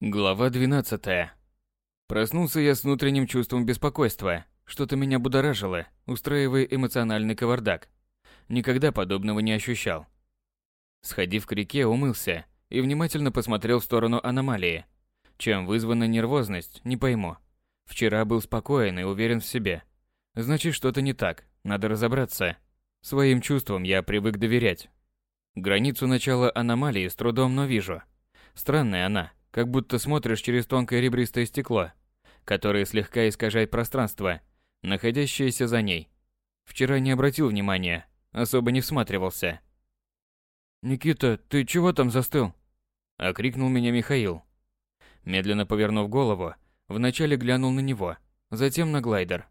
Глава 12. Проснулся я с внутренним чувством беспокойства. Что-то меня будоражило, устраивая эмоциональный кавардак. Никогда подобного не ощущал. Сходив к реке, умылся и внимательно посмотрел в сторону аномалии. Чем вызвана нервозность, не пойму. Вчера был спокоен и уверен в себе. Значит, что-то не так, надо разобраться. Своим чувствам я привык доверять. Границу начала аномалии с трудом, но вижу. Странная она, как будто смотришь через тонкое ребристое стекло, которое слегка искажает пространство, находящееся за ней. Вчера не обратил внимания, особо не всматривался. «Никита, ты чего там застыл?» – окрикнул меня Михаил. Медленно повернув голову, вначале глянул на него, затем на глайдер.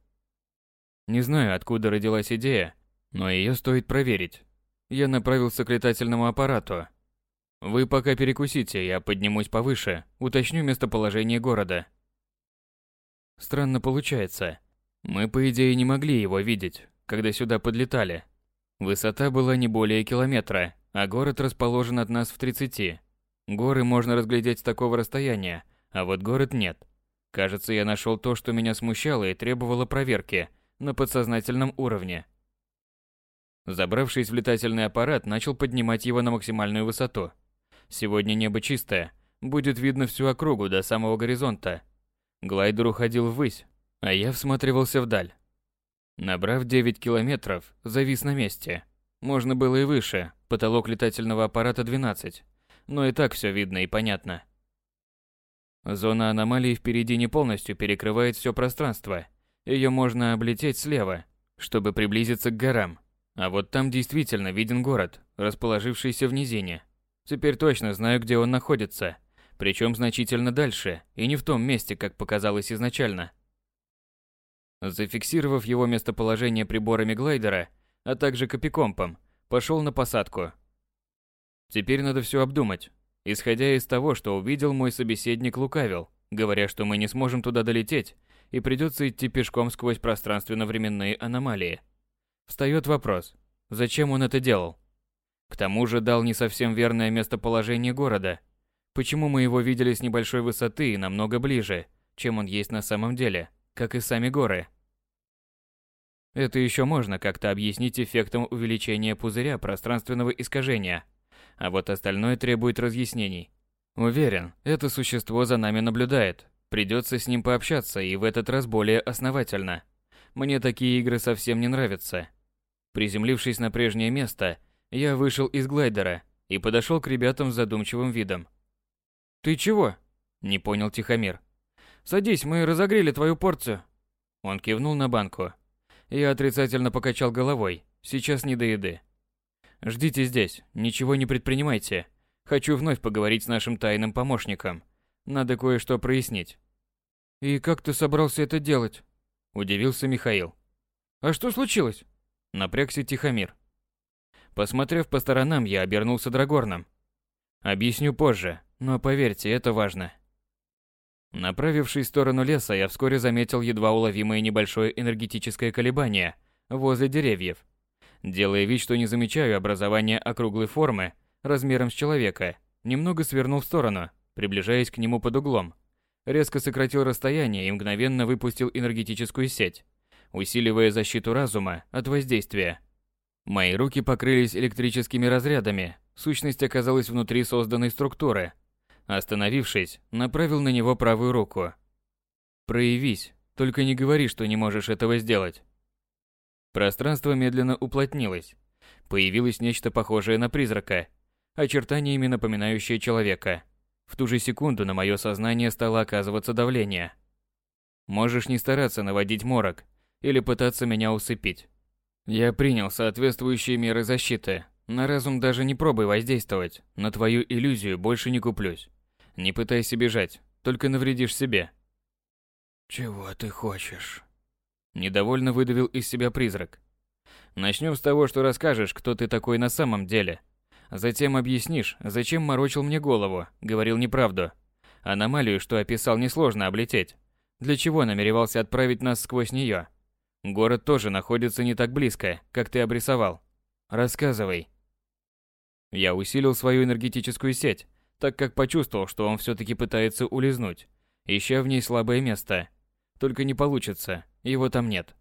Не знаю, откуда родилась идея, но ее стоит проверить. Я направился к летательному аппарату, вы пока перекусите, я поднимусь повыше, уточню местоположение города. Странно получается. Мы, по идее, не могли его видеть, когда сюда подлетали. Высота была не более километра, а город расположен от нас в 30. Горы можно разглядеть с такого расстояния, а вот город нет. Кажется, я нашел то, что меня смущало и требовало проверки на подсознательном уровне. Забравшись в летательный аппарат, начал поднимать его на максимальную высоту – Сегодня небо чистое, будет видно всю округу до самого горизонта. Глайдер уходил ввысь, а я всматривался вдаль. Набрав 9 километров, завис на месте. Можно было и выше, потолок летательного аппарата 12. Но и так все видно и понятно. Зона аномалии впереди не полностью перекрывает все пространство. Ее можно облететь слева, чтобы приблизиться к горам. А вот там действительно виден город, расположившийся в низине. Теперь точно знаю, где он находится. Причем значительно дальше, и не в том месте, как показалось изначально. Зафиксировав его местоположение приборами глайдера, а также копикомпом, пошел на посадку. Теперь надо все обдумать. Исходя из того, что увидел, мой собеседник лукавил, говоря, что мы не сможем туда долететь, и придется идти пешком сквозь пространственно-временные аномалии. Встает вопрос, зачем он это делал? К тому же дал не совсем верное местоположение города. Почему мы его видели с небольшой высоты и намного ближе, чем он есть на самом деле, как и сами горы? Это еще можно как-то объяснить эффектом увеличения пузыря пространственного искажения, а вот остальное требует разъяснений. Уверен, это существо за нами наблюдает. Придется с ним пообщаться и в этот раз более основательно. Мне такие игры совсем не нравятся. Приземлившись на прежнее место, я вышел из глайдера и подошел к ребятам с задумчивым видом. «Ты чего?» – не понял Тихомир. «Садись, мы разогрели твою порцию». Он кивнул на банку. Я отрицательно покачал головой. Сейчас не до еды. «Ждите здесь, ничего не предпринимайте. Хочу вновь поговорить с нашим тайным помощником. Надо кое-что прояснить». «И как ты собрался это делать?» – удивился Михаил. «А что случилось?» – напрягся Тихомир. Посмотрев по сторонам, я обернулся Драгорном. Объясню позже, но поверьте, это важно. Направившись в сторону леса, я вскоре заметил едва уловимое небольшое энергетическое колебание возле деревьев. Делая вид, что не замечаю образования округлой формы размером с человека, немного свернул в сторону, приближаясь к нему под углом. Резко сократил расстояние и мгновенно выпустил энергетическую сеть, усиливая защиту разума от воздействия. Мои руки покрылись электрическими разрядами, сущность оказалась внутри созданной структуры. Остановившись, направил на него правую руку. «Проявись, только не говори, что не можешь этого сделать». Пространство медленно уплотнилось. Появилось нечто похожее на призрака, очертаниями напоминающее человека. В ту же секунду на мое сознание стало оказываться давление. Можешь не стараться наводить морок или пытаться меня усыпить. Я принял соответствующие меры защиты. На разум даже не пробуй воздействовать. На твою иллюзию больше не куплюсь. Не пытайся бежать, только навредишь себе. Чего ты хочешь? Недовольно выдавил из себя призрак. Начнем с того, что расскажешь, кто ты такой на самом деле. Затем объяснишь, зачем морочил мне голову, говорил неправду. Аномалию, что описал, несложно облететь. Для чего намеревался отправить нас сквозь нее? Город тоже находится не так близко, как ты обрисовал. Рассказывай. Я усилил свою энергетическую сеть, так как почувствовал, что он все-таки пытается улизнуть, ища в ней слабое место. Только не получится, его там нет.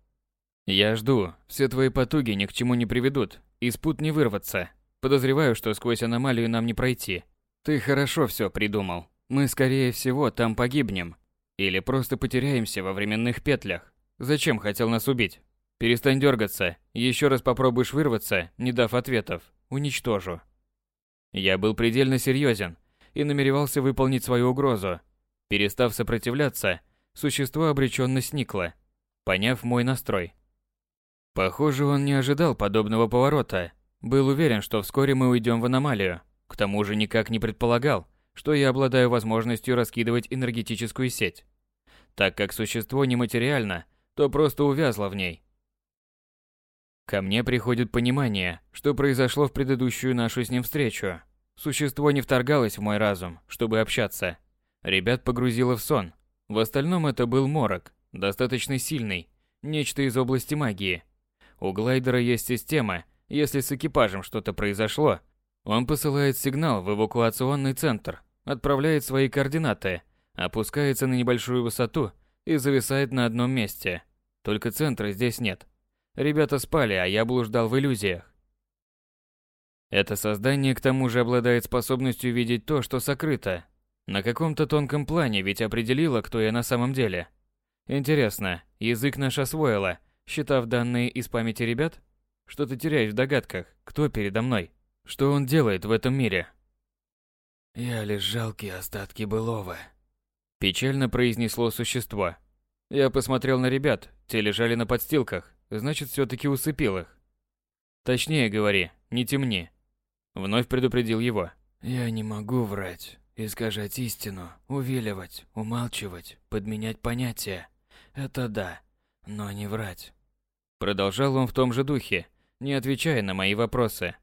Я жду, все твои потуги ни к чему не приведут, из пут не вырваться. Подозреваю, что сквозь аномалию нам не пройти. Ты хорошо все придумал. Мы, скорее всего, там погибнем. Или просто потеряемся во временных петлях. Зачем хотел нас убить? Перестань дергаться. Еще раз попробуешь вырваться, не дав ответов. Уничтожу. Я был предельно серьезен и намеревался выполнить свою угрозу. Перестав сопротивляться, существо обреченно сникло, поняв мой настрой. Похоже, он не ожидал подобного поворота. Был уверен, что вскоре мы уйдем в аномалию. К тому же никак не предполагал, что я обладаю возможностью раскидывать энергетическую сеть. Так как существо нематериально, то просто увязло в ней. Ко мне приходит понимание, что произошло в предыдущую нашу с ним встречу. Существо не вторгалось в мой разум, чтобы общаться. Ребят погрузило в сон. В остальном это был морок, достаточно сильный, нечто из области магии. У глайдера есть система, если с экипажем что-то произошло, он посылает сигнал в эвакуационный центр, отправляет свои координаты, опускается на небольшую высоту и зависает на одном месте. Только центра здесь нет. Ребята спали, а я блуждал в иллюзиях. Это создание к тому же обладает способностью видеть то, что сокрыто. На каком-то тонком плане ведь определило, кто я на самом деле. Интересно, язык наш освоила, считав данные из памяти ребят? Что ты теряешь в догадках, кто передо мной? Что он делает в этом мире? Я лишь жалкие остатки былого. Печально произнесло существо. Я посмотрел на ребят, те лежали на подстилках, значит, все таки усыпил их. Точнее говори, не темни. Вновь предупредил его. Я не могу врать, искажать истину, увиливать, умалчивать, подменять понятия. Это да, но не врать. Продолжал он в том же духе, не отвечая на мои вопросы.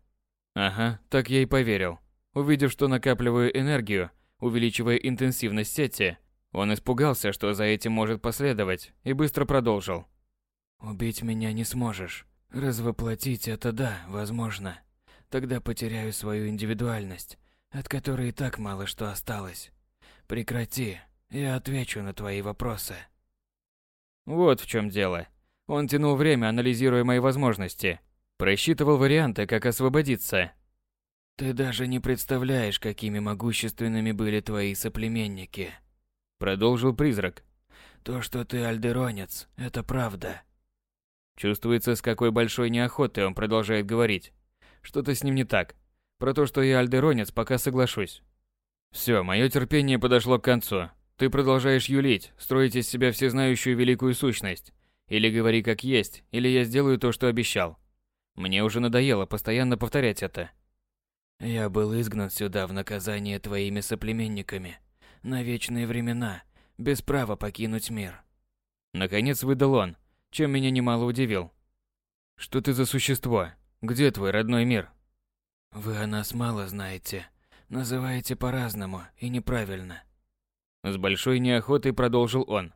Ага, так я и поверил. Увидев, что накапливаю энергию, увеличивая интенсивность сети, он испугался, что за этим может последовать, и быстро продолжил. «Убить меня не сможешь. Развоплотить это да, возможно. Тогда потеряю свою индивидуальность, от которой и так мало что осталось. Прекрати, я отвечу на твои вопросы». Вот в чем дело. Он тянул время, анализируя мои возможности, Просчитывал варианты, как освободиться. Ты даже не представляешь, какими могущественными были твои соплеменники. Продолжил призрак. То, что ты альдеронец, это правда. Чувствуется, с какой большой неохотой он продолжает говорить. Что-то с ним не так. Про то, что я альдеронец, пока соглашусь. Все, мое терпение подошло к концу. Ты продолжаешь юлить, строить из себя всезнающую великую сущность. Или говори как есть, или я сделаю то, что обещал. Мне уже надоело постоянно повторять это. Я был изгнан сюда в наказание твоими соплеменниками. На вечные времена, без права покинуть мир. Наконец выдал он, чем меня немало удивил. Что ты за существо? Где твой родной мир? Вы о нас мало знаете. Называете по-разному и неправильно. С большой неохотой продолжил он.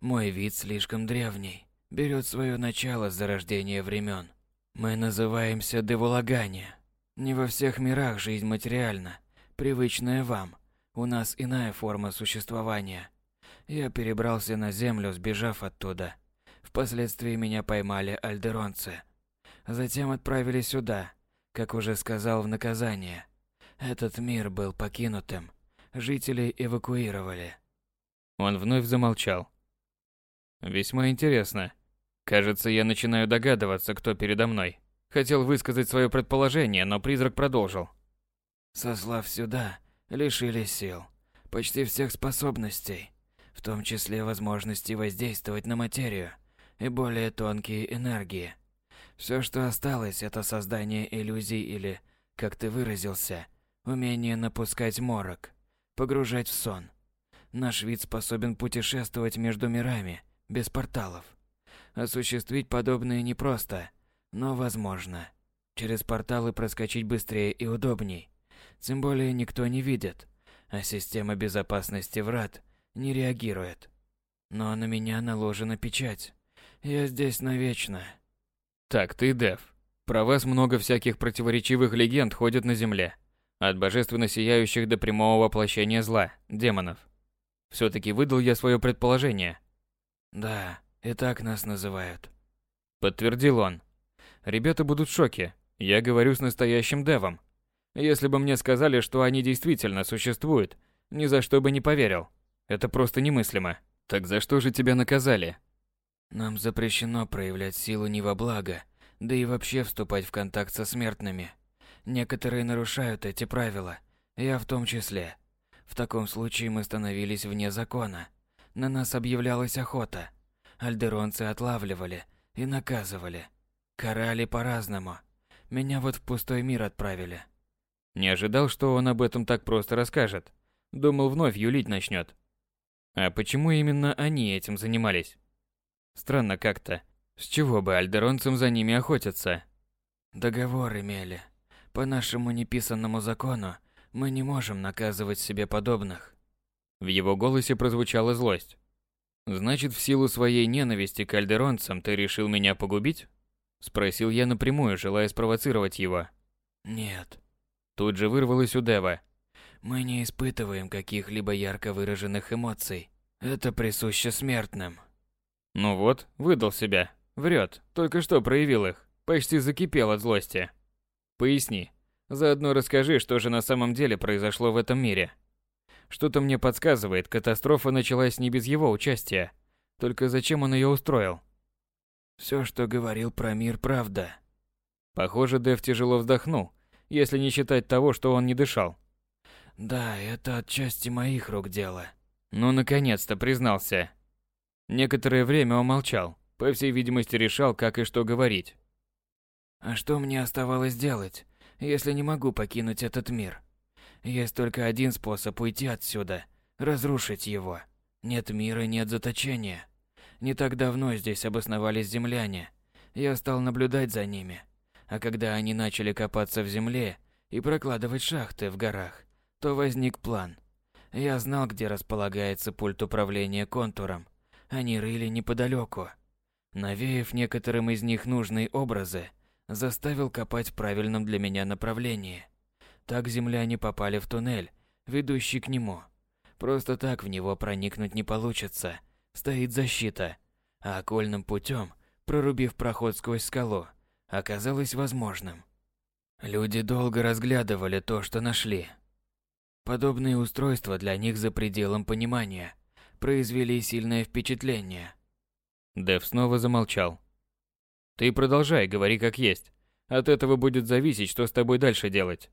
Мой вид слишком древний, берет свое начало с зарождения времен. Мы называемся Девулагане. Не во всех мирах жизнь материальна, привычная вам. У нас иная форма существования. Я перебрался на землю, сбежав оттуда. Впоследствии меня поймали альдеронцы. Затем отправили сюда, как уже сказал в наказание. Этот мир был покинутым. Жителей эвакуировали. Он вновь замолчал. Весьма интересно. Кажется, я начинаю догадываться, кто передо мной. Хотел высказать свое предположение, но призрак продолжил. Сослав сюда, лишили сил, почти всех способностей, в том числе возможности воздействовать на материю и более тонкие энергии. Все, что осталось, это создание иллюзий или, как ты выразился, умение напускать морок, погружать в сон. Наш вид способен путешествовать между мирами, без порталов. Осуществить подобное непросто, но возможно. Через порталы проскочить быстрее и удобней. Тем более никто не видит, а система безопасности врат не реагирует. Но на меня наложена печать. Я здесь навечно. Так, ты Дев. Про вас много всяких противоречивых легенд ходят на земле. От божественно сияющих до прямого воплощения зла, демонов. Все-таки выдал я свое предположение. Да, и так нас называют. Подтвердил он. Ребята будут в шоке. Я говорю с настоящим девом. Если бы мне сказали, что они действительно существуют, ни за что бы не поверил. Это просто немыслимо. Так за что же тебя наказали? Нам запрещено проявлять силу не во благо, да и вообще вступать в контакт со смертными. Некоторые нарушают эти правила, я в том числе. В таком случае мы становились вне закона. На нас объявлялась охота. Альдеронцы отлавливали и наказывали. Карали по-разному. Меня вот в пустой мир отправили. Не ожидал, что он об этом так просто расскажет. Думал, вновь юлить начнет. А почему именно они этим занимались? Странно как-то. С чего бы альдеронцам за ними охотиться? Договор имели. По нашему неписанному закону мы не можем наказывать себе подобных. В его голосе прозвучала злость. Значит, в силу своей ненависти к альдеронцам ты решил меня погубить? Спросил я напрямую, желая спровоцировать его. Нет. Тут же вырвалось у Дева. Мы не испытываем каких-либо ярко выраженных эмоций. Это присуще смертным. Ну вот, выдал себя. Врет, только что проявил их. Почти закипел от злости. Поясни. Заодно расскажи, что же на самом деле произошло в этом мире. Что-то мне подсказывает, катастрофа началась не без его участия. Только зачем он ее устроил? Все, что говорил про мир, правда. Похоже, Дэв тяжело вздохнул, если не считать того, что он не дышал. Да, это отчасти моих рук дело. Ну, наконец-то признался. Некоторое время он молчал, по всей видимости решал, как и что говорить. А что мне оставалось делать, если не могу покинуть этот мир? Есть только один способ уйти отсюда – разрушить его. Нет мира, нет заточения. Не так давно здесь обосновались земляне. Я стал наблюдать за ними. А когда они начали копаться в земле и прокладывать шахты в горах, то возник план. Я знал, где располагается пульт управления контуром. Они рыли неподалеку. Навеяв некоторым из них нужные образы, заставил копать в правильном для меня направлении. Так земляне попали в туннель, ведущий к нему. Просто так в него проникнуть не получится. Стоит защита. А окольным путем, прорубив проход сквозь скалу, оказалось возможным. Люди долго разглядывали то, что нашли, Подобные устройства для них за пределом понимания произвели сильное впечатление. Дэв снова замолчал. Ты продолжай, говори как есть. От этого будет зависеть, что с тобой дальше делать.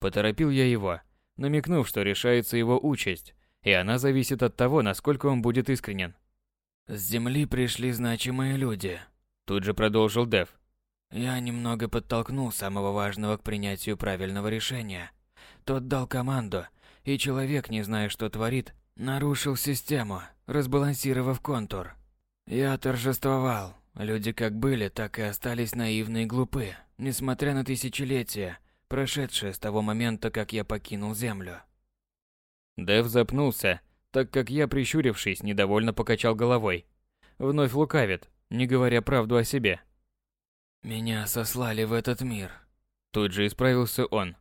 Поторопил я его, намекнув, что решается его участь, и она зависит от того, насколько он будет искренен. С земли пришли значимые люди, тут же продолжил Дэв. Я немного подтолкнул самого важного к принятию правильного решения – тот дал команду, и человек, не зная, что творит, нарушил систему, разбалансировав контур. Я торжествовал. Люди как были, так и остались наивны и глупы, несмотря на тысячелетия, прошедшие с того момента, как я покинул Землю. Дэв запнулся, так как я, прищурившись, недовольно покачал головой. Вновь лукавит, не говоря правду о себе. «Меня сослали в этот мир». Тут же исправился он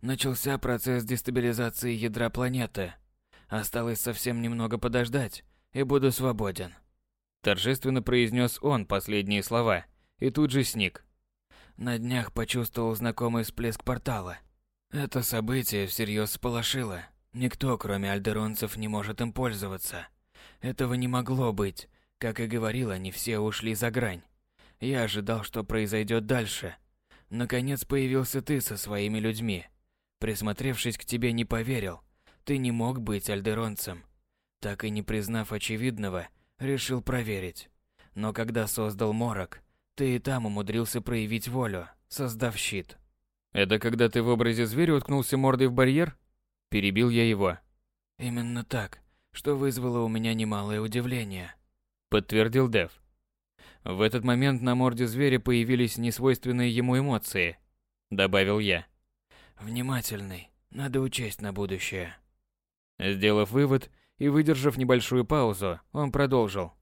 начался процесс дестабилизации ядра планеты. Осталось совсем немного подождать, и буду свободен. Торжественно произнес он последние слова, и тут же сник. На днях почувствовал знакомый всплеск портала. Это событие всерьез сполошило. Никто, кроме альдеронцев, не может им пользоваться. Этого не могло быть. Как и говорил, они все ушли за грань. Я ожидал, что произойдет дальше. Наконец появился ты со своими людьми. Присмотревшись к тебе, не поверил. Ты не мог быть альдеронцем. Так и не признав очевидного, решил проверить. Но когда создал морок, ты и там умудрился проявить волю, создав щит. Это когда ты в образе зверя уткнулся мордой в барьер? Перебил я его. Именно так, что вызвало у меня немалое удивление. Подтвердил Дев. В этот момент на морде зверя появились несвойственные ему эмоции. Добавил я. Внимательный. Надо учесть на будущее. Сделав вывод и выдержав небольшую паузу, он продолжил.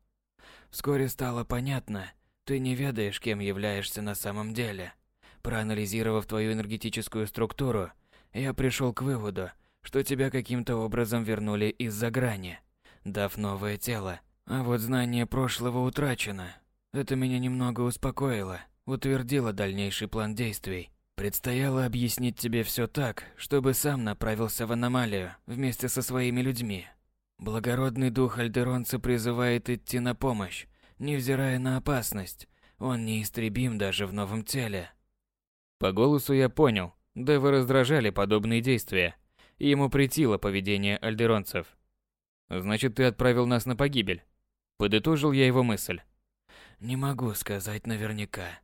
Вскоре стало понятно, ты не ведаешь, кем являешься на самом деле. Проанализировав твою энергетическую структуру, я пришел к выводу, что тебя каким-то образом вернули из-за грани, дав новое тело. А вот знание прошлого утрачено. Это меня немного успокоило, утвердило дальнейший план действий. Предстояло объяснить тебе все так, чтобы сам направился в аномалию вместе со своими людьми. Благородный дух Альдеронца призывает идти на помощь, невзирая на опасность. Он неистребим даже в новом теле. По голосу я понял, Девы раздражали подобные действия, ему претило поведение альдеронцев. «Значит, ты отправил нас на погибель?» Подытожил я его мысль. «Не могу сказать наверняка».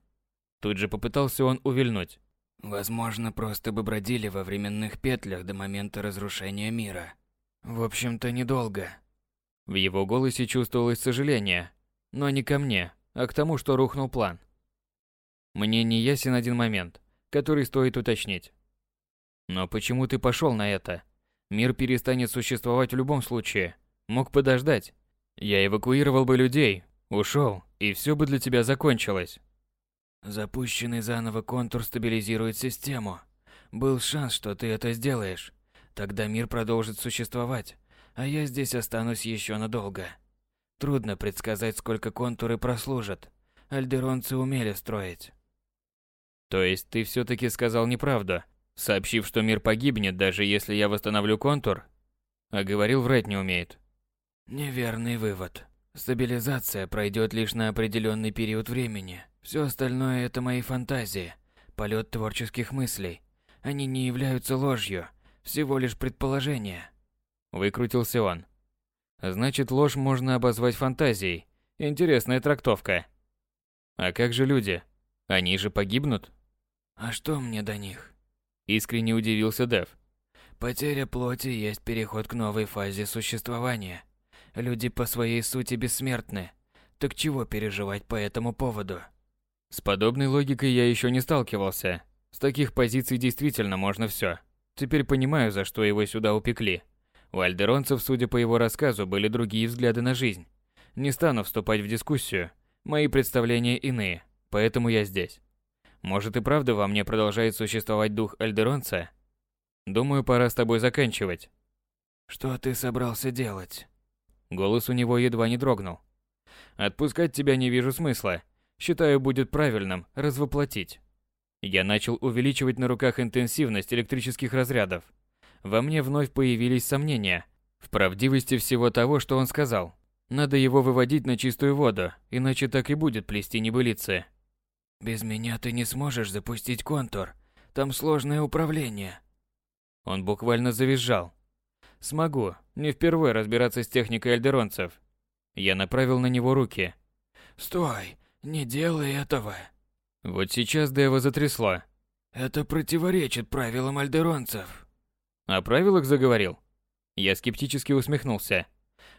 Тут же попытался он увильнуть. Возможно, просто бы бродили во временных петлях до момента разрушения мира. В общем-то, недолго. В его голосе чувствовалось сожаление, но не ко мне, а к тому, что рухнул план. Мне не ясен один момент который стоит уточнить. Но почему ты пошел на это? Мир перестанет существовать в любом случае. Мог подождать. Я эвакуировал бы людей, ушел, и все бы для тебя закончилось. Запущенный заново контур стабилизирует систему. Был шанс, что ты это сделаешь. Тогда мир продолжит существовать, а я здесь останусь еще надолго. Трудно предсказать, сколько контуры прослужат. Альдеронцы умели строить. То есть ты все-таки сказал неправду, сообщив, что мир погибнет, даже если я восстановлю контур? А говорил, врать не умеет. Неверный вывод. Стабилизация пройдет лишь на определенный период времени. Все остальное это мои фантазии, полет творческих мыслей. Они не являются ложью, всего лишь предположения. Выкрутился он. Значит, ложь можно обозвать фантазией. Интересная трактовка. А как же люди? Они же погибнут? А что мне до них? Искренне удивился Дев. Потеря плоти есть переход к новой фазе существования. Люди по своей сути бессмертны. Так чего переживать по этому поводу? С подобной логикой я еще не сталкивался. С таких позиций действительно можно все. Теперь понимаю, за что его сюда упекли. У альдеронцев, судя по его рассказу, были другие взгляды на жизнь. Не стану вступать в дискуссию. Мои представления иные, поэтому я здесь. Может и правда во мне продолжает существовать дух Альдеронца? Думаю, пора с тобой заканчивать. Что ты собрался делать? Голос у него едва не дрогнул. Отпускать тебя не вижу смысла. Считаю, будет правильным развоплотить. Я начал увеличивать на руках интенсивность электрических разрядов. Во мне вновь появились сомнения в правдивости всего того, что он сказал. Надо его выводить на чистую воду, иначе так и будет плести небылицы. Без меня ты не сможешь запустить контур. Там сложное управление. Он буквально завизжал. Смогу, не впервые разбираться с техникой альдеронцев. Я направил на него руки. Стой, не делай этого. Вот сейчас Дева затрясло. Это противоречит правилам альдеронцев. О правилах заговорил? Я скептически усмехнулся.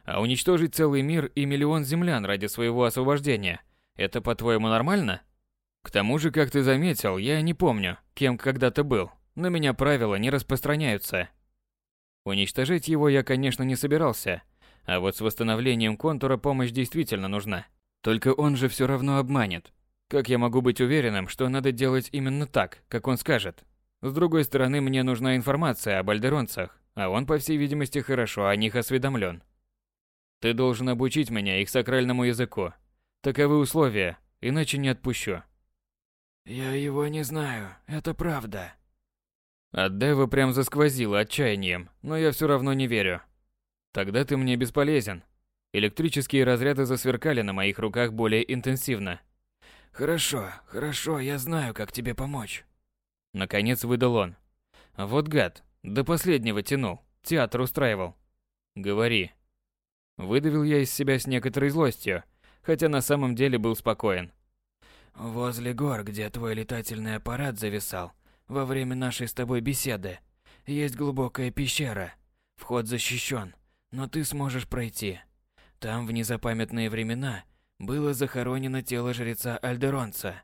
А уничтожить целый мир и миллион землян ради своего освобождения – это, по-твоему, нормально? К тому же, как ты заметил, я не помню, кем когда-то был. На меня правила не распространяются. Уничтожить его я, конечно, не собирался. А вот с восстановлением контура помощь действительно нужна. Только он же все равно обманет. Как я могу быть уверенным, что надо делать именно так, как он скажет? С другой стороны, мне нужна информация об альдеронцах, а он, по всей видимости, хорошо о них осведомлен. Ты должен обучить меня их сакральному языку. Таковы условия, иначе не отпущу. Я его не знаю, это правда. От Дева прям засквозило отчаянием, но я все равно не верю. Тогда ты мне бесполезен. Электрические разряды засверкали на моих руках более интенсивно. Хорошо, хорошо, я знаю, как тебе помочь. Наконец выдал он. Вот гад, до последнего тянул, театр устраивал. Говори. Выдавил я из себя с некоторой злостью, хотя на самом деле был спокоен. Возле гор, где твой летательный аппарат зависал во время нашей с тобой беседы, есть глубокая пещера. Вход защищен, но ты сможешь пройти. Там в незапамятные времена было захоронено тело жреца Альдеронца.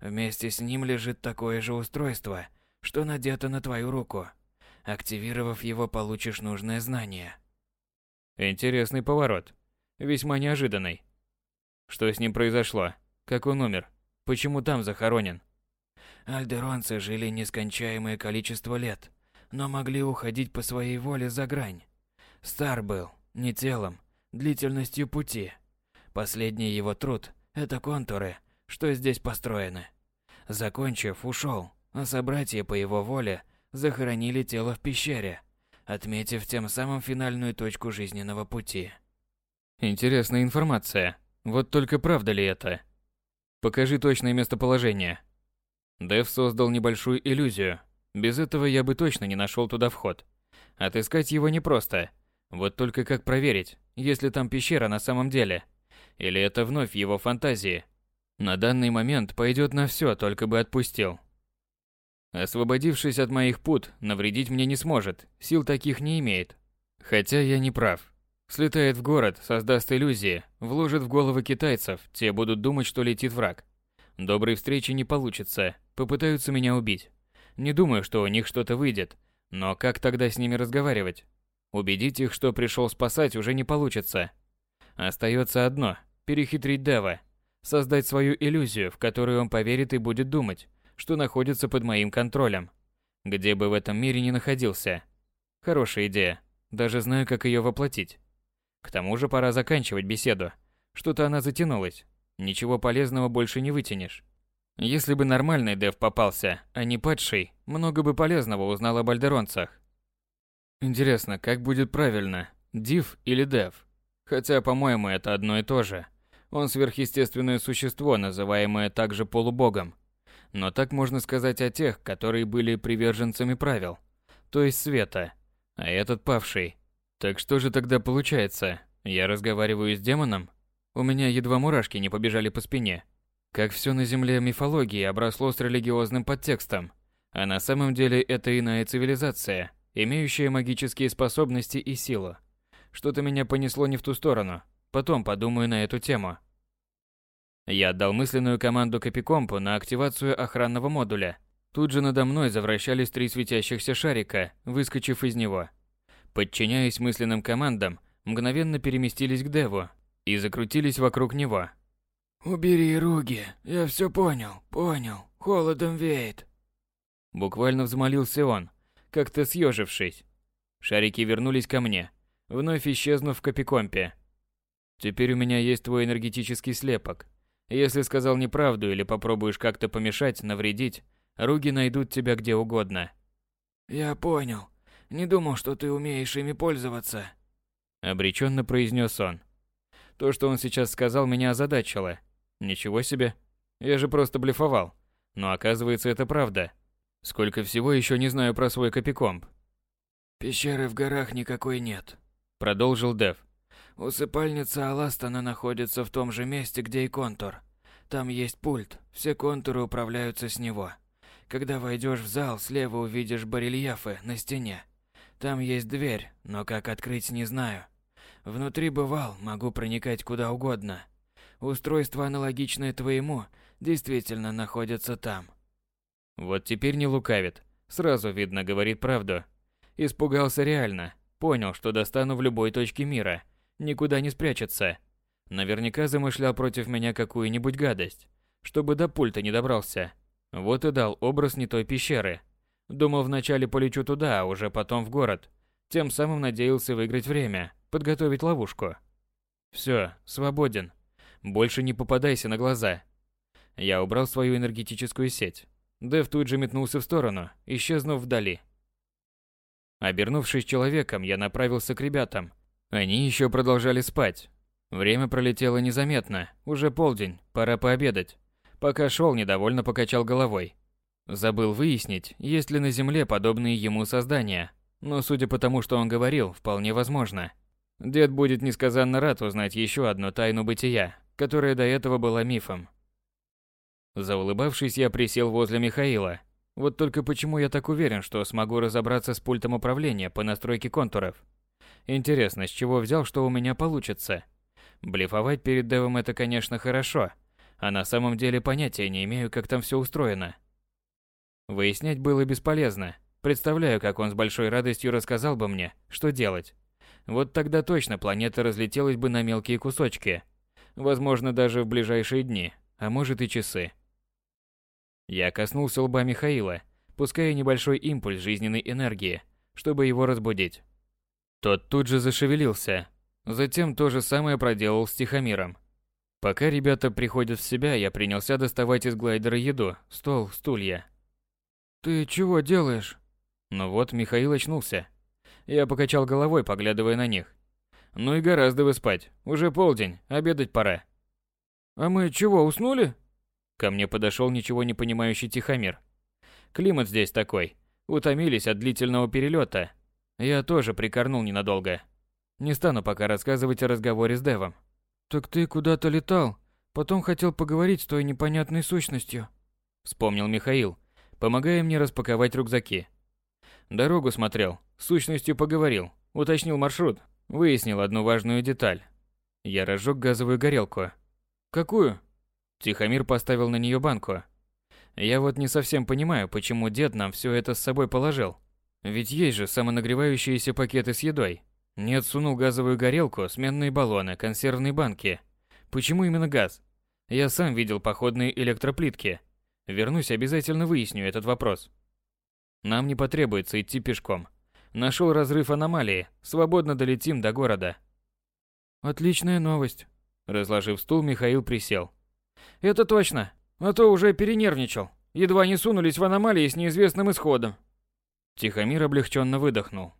Вместе с ним лежит такое же устройство, что надето на твою руку. Активировав его, получишь нужное знание. Интересный поворот. Весьма неожиданный. Что с ним произошло? Как он умер? Почему там захоронен? Альдеронцы жили нескончаемое количество лет, но могли уходить по своей воле за грань. Стар был, не телом, длительностью пути. Последний его труд – это контуры, что здесь построены. Закончив, ушел, а собратья по его воле захоронили тело в пещере, отметив тем самым финальную точку жизненного пути. Интересная информация. Вот только правда ли это? Покажи точное местоположение. Дэв создал небольшую иллюзию. Без этого я бы точно не нашел туда вход. Отыскать его непросто. Вот только как проверить, есть ли там пещера на самом деле? Или это вновь его фантазии? На данный момент пойдет на все, только бы отпустил. Освободившись от моих пут, навредить мне не сможет, сил таких не имеет. Хотя я не прав. Слетает в город, создаст иллюзии, вложит в головы китайцев, те будут думать, что летит враг. Доброй встречи не получится, попытаются меня убить. Не думаю, что у них что-то выйдет, но как тогда с ними разговаривать? Убедить их, что пришел спасать, уже не получится. Остается одно – перехитрить Дева, создать свою иллюзию, в которую он поверит и будет думать, что находится под моим контролем, где бы в этом мире ни находился. Хорошая идея, даже знаю, как ее воплотить. К тому же пора заканчивать беседу. Что-то она затянулась. Ничего полезного больше не вытянешь. Если бы нормальный Дев попался, а не падший, много бы полезного узнал об альдеронцах. Интересно, как будет правильно, Див или Дев? Хотя, по-моему, это одно и то же. Он сверхъестественное существо, называемое также полубогом. Но так можно сказать о тех, которые были приверженцами правил, то есть света. А этот павший, так что же тогда получается? Я разговариваю с демоном? У меня едва мурашки не побежали по спине. Как все на земле мифологии обросло с религиозным подтекстом. А на самом деле это иная цивилизация, имеющая магические способности и силу. Что-то меня понесло не в ту сторону. Потом подумаю на эту тему. Я отдал мысленную команду Копикомпу на активацию охранного модуля. Тут же надо мной завращались три светящихся шарика, выскочив из него подчиняясь мысленным командам, мгновенно переместились к Деву и закрутились вокруг него. «Убери руки, я все понял, понял, холодом веет». Буквально взмолился он, как-то съежившись. Шарики вернулись ко мне, вновь исчезнув в копикомпе. «Теперь у меня есть твой энергетический слепок. Если сказал неправду или попробуешь как-то помешать, навредить, руги найдут тебя где угодно». «Я понял. Не думал, что ты умеешь ими пользоваться. Обреченно произнес он. То, что он сейчас сказал, меня озадачило. Ничего себе. Я же просто блефовал. Но оказывается, это правда. Сколько всего еще не знаю про свой копикомп. Пещеры в горах никакой нет. Продолжил Дев. Усыпальница Аластана находится в том же месте, где и контур. Там есть пульт, все контуры управляются с него. Когда войдешь в зал, слева увидишь барельефы на стене. Там есть дверь, но как открыть не знаю. Внутри бывал, могу проникать куда угодно. Устройство аналогичное твоему действительно находится там. Вот теперь не лукавит. Сразу видно, говорит правду. Испугался реально. Понял, что достану в любой точке мира. Никуда не спрячется. Наверняка замышлял против меня какую-нибудь гадость, чтобы до пульта не добрался. Вот и дал образ не той пещеры. Думал, вначале полечу туда, а уже потом в город. Тем самым надеялся выиграть время, подготовить ловушку. Все, свободен. Больше не попадайся на глаза. Я убрал свою энергетическую сеть. Дэв тут же метнулся в сторону, исчезнув вдали. Обернувшись человеком, я направился к ребятам. Они еще продолжали спать. Время пролетело незаметно, уже полдень, пора пообедать. Пока шел, недовольно покачал головой. Забыл выяснить, есть ли на Земле подобные ему создания, но судя по тому, что он говорил, вполне возможно. Дед будет несказанно рад узнать еще одну тайну бытия, которая до этого была мифом. Заулыбавшись, я присел возле Михаила. Вот только почему я так уверен, что смогу разобраться с пультом управления по настройке контуров? Интересно, с чего взял, что у меня получится? Блефовать перед Девом это, конечно, хорошо, а на самом деле понятия не имею, как там все устроено. Выяснять было бесполезно. Представляю, как он с большой радостью рассказал бы мне, что делать. Вот тогда точно планета разлетелась бы на мелкие кусочки. Возможно, даже в ближайшие дни, а может и часы. Я коснулся лба Михаила, пуская небольшой импульс жизненной энергии, чтобы его разбудить. Тот тут же зашевелился. Затем то же самое проделал с Тихомиром. Пока ребята приходят в себя, я принялся доставать из глайдера еду, стол, стулья. «Ты чего делаешь?» Ну вот, Михаил очнулся. Я покачал головой, поглядывая на них. Ну и гораздо вы спать. Уже полдень, обедать пора. А мы чего, уснули? Ко мне подошел ничего не понимающий Тихомир. Климат здесь такой. Утомились от длительного перелета. Я тоже прикорнул ненадолго. Не стану пока рассказывать о разговоре с Девом. Так ты куда-то летал, потом хотел поговорить с той непонятной сущностью. Вспомнил Михаил, помогая мне распаковать рюкзаки. Дорогу смотрел, с сущностью поговорил, уточнил маршрут, выяснил одну важную деталь. Я разжег газовую горелку. Какую? Тихомир поставил на нее банку. Я вот не совсем понимаю, почему дед нам все это с собой положил. Ведь есть же самонагревающиеся пакеты с едой. Нет, сунул газовую горелку, сменные баллоны, консервные банки. Почему именно газ? Я сам видел походные электроплитки. Вернусь, обязательно выясню этот вопрос. Нам не потребуется идти пешком. Нашел разрыв аномалии, свободно долетим до города. Отличная новость. Разложив стул, Михаил присел. Это точно. А то уже перенервничал. Едва не сунулись в аномалии с неизвестным исходом. Тихомир облегченно выдохнул.